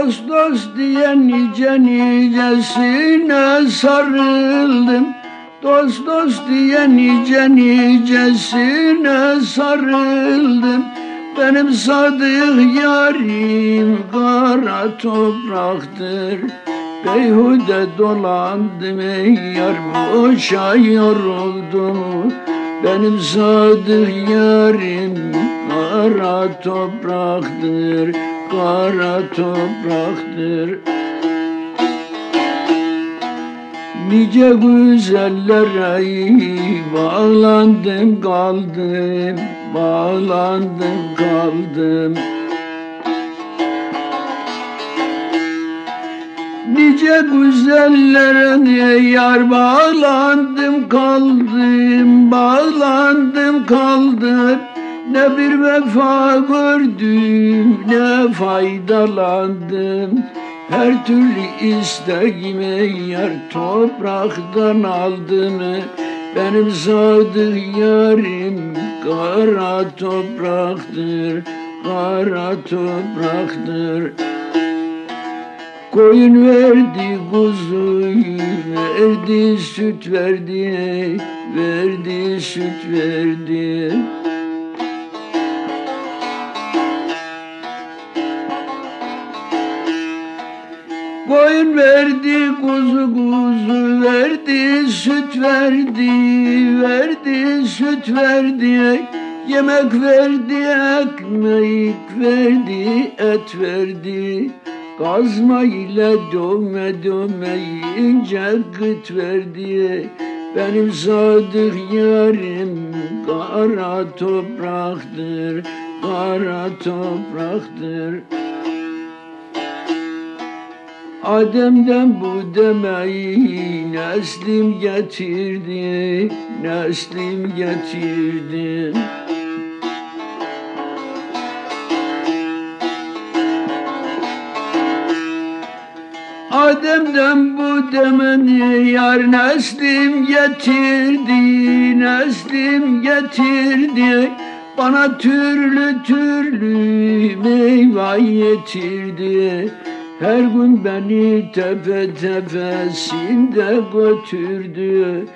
Dost dost diye nice nicesine sarıldım. Dost dost diye nice nicesine sarıldım. Benim sadık yarim kara topraktır. Beyhude dolandım ey yar boşa yoruldum. Benim sadık yarim kara topraktır Kara topraktır. Nice güzellere bağlandım kaldım Bağlandım kaldım. Nice güzellere yar bağlandım kaldım Bağlandım kaldım Ne bir vefa gördüm ne faydalandım. Her türlü isteğimi yar topraktan aldım. Benim sadık yarim kara topraktır Kara topraktır. Koyun verdi kuzuyu verdi süt verdi Verdi süt verdi Koyun verdi, kuzu kuzu verdi, süt verdi, verdi, süt verdi. Yemek verdi, ekmek verdi, et verdi. Kazma ile dövme dövme ince gıt verdi. Benim sadık yarim kara topraktır, kara topraktır. Adem'den bu demeyi neslim getirdi, neslim getirdi. Adem'den bu demeni yar neslim getirdi, neslim getirdi. Bana türlü türlü meyve getirdi. Her gün beni tepe tepesinde götürdü.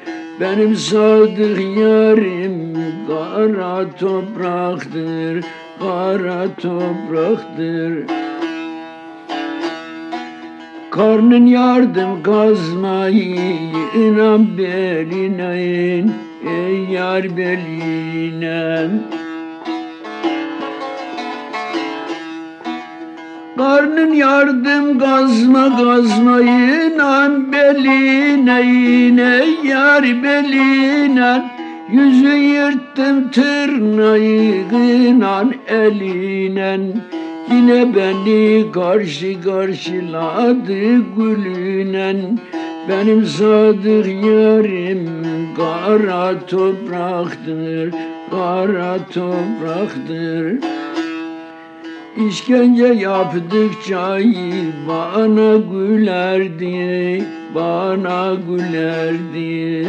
Benim sadık yarim kara topraktır Kara topraktır. Karnın yardım kazmayı inan beline in Ey yar beline Karnın yardım gazma gazmayın an beline yine yar beline. Yüzü yırttım tırnağıyla eline. Yine beni karşı karşıladı gülünen Benim sadık yarim kara topraktır Kara topraktır İşkence yaptıkça bana gülerdi, bana gülerdi.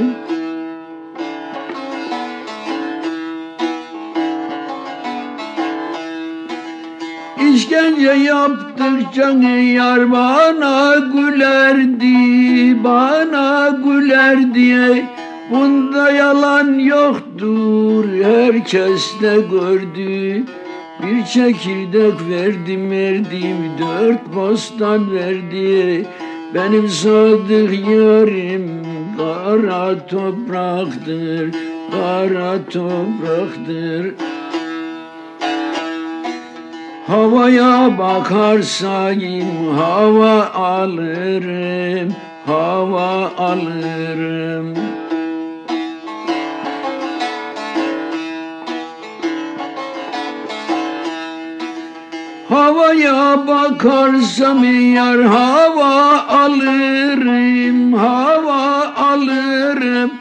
İşkence yaptıkça yar bana gülerdi, bana gülerdi. Bunda yalan yoktur, herkes de gördü. Bir çekirdek verdim verdim dört bostan verdi. Benim sadık yarim kara topraktır Kara topraktır. Havaya bakarsayım hava alırım Hava alırım Havaya bakarsam yar hava alırım, hava alırım.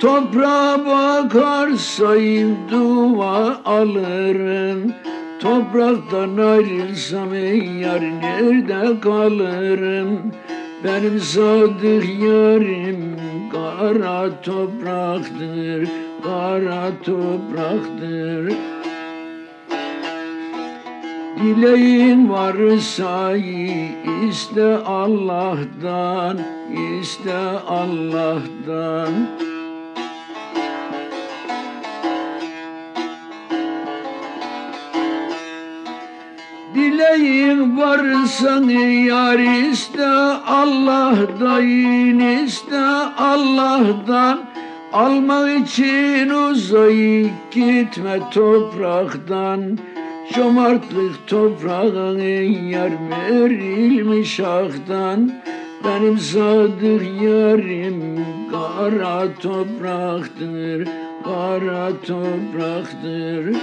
Toprağa bakarsayım dua alırım. Topraktan ayrılsam yar nerede kalırım? Benim sadık yarim kara topraktır Kara topraktır Dileğin varsa iste Allah'tan, iste Allah'tan. Dileğin varsa yar iste Allah'tan, iste Allah'tan. Almak için uzayıp gitme topraktan. Cömertlik toprağın yar verilmiş aktan Benim sadık yarim kara topraktır Kara topraktır.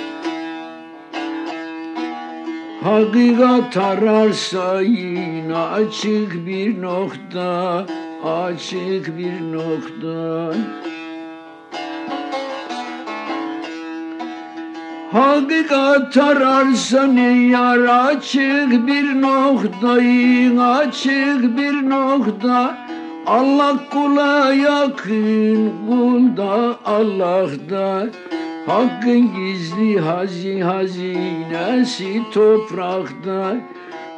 Hakikat ararsa yine açık bir nokta Açık bir nokta Hakikat ararsan yar açık bir noktayı açık bir nokta. Allah kula yakın kulda Allah'da Hakkın gizli hazi hazinesi toprakta.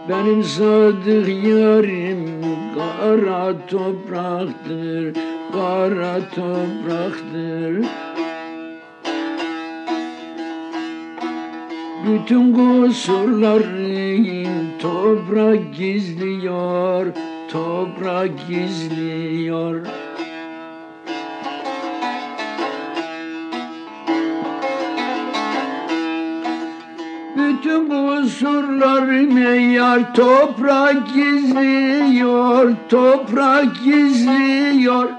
Benim sadık yarim kara topraktır Kara topraktır Bütün kusurların toprak gizliyor, toprak gizliyor. Bütün kusurlarını yar toprak gizliyor, toprak gizliyor.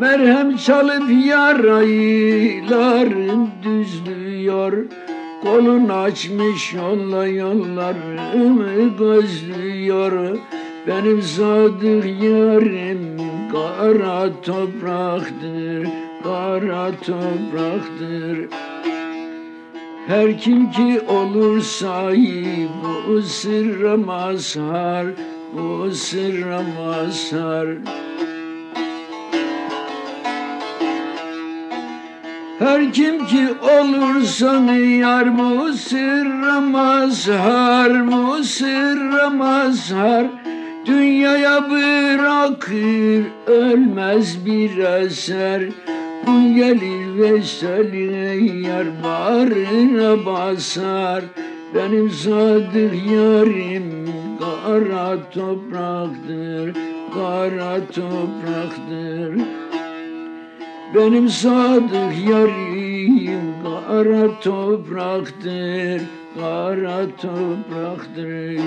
Merhem çalıp yaraylarım düzlüyor. Kolun açmış yolla yollarımı gözlüyor Benim sadık yarim kara topraktır Kara topraktır her kim ki olur sahip bu sırra mazhar, bu sırra mazhar. Her kim ki olursan yar bu sırra mazhar, bu sırra mazhar. Dünyaya bırakır ölmez bir eser. Bu gelir ve seline yar bağrına basar. Benim sadık yarim kara topraktır, kara topraktır benim sadık yarim kara topraktır, kara topraktır.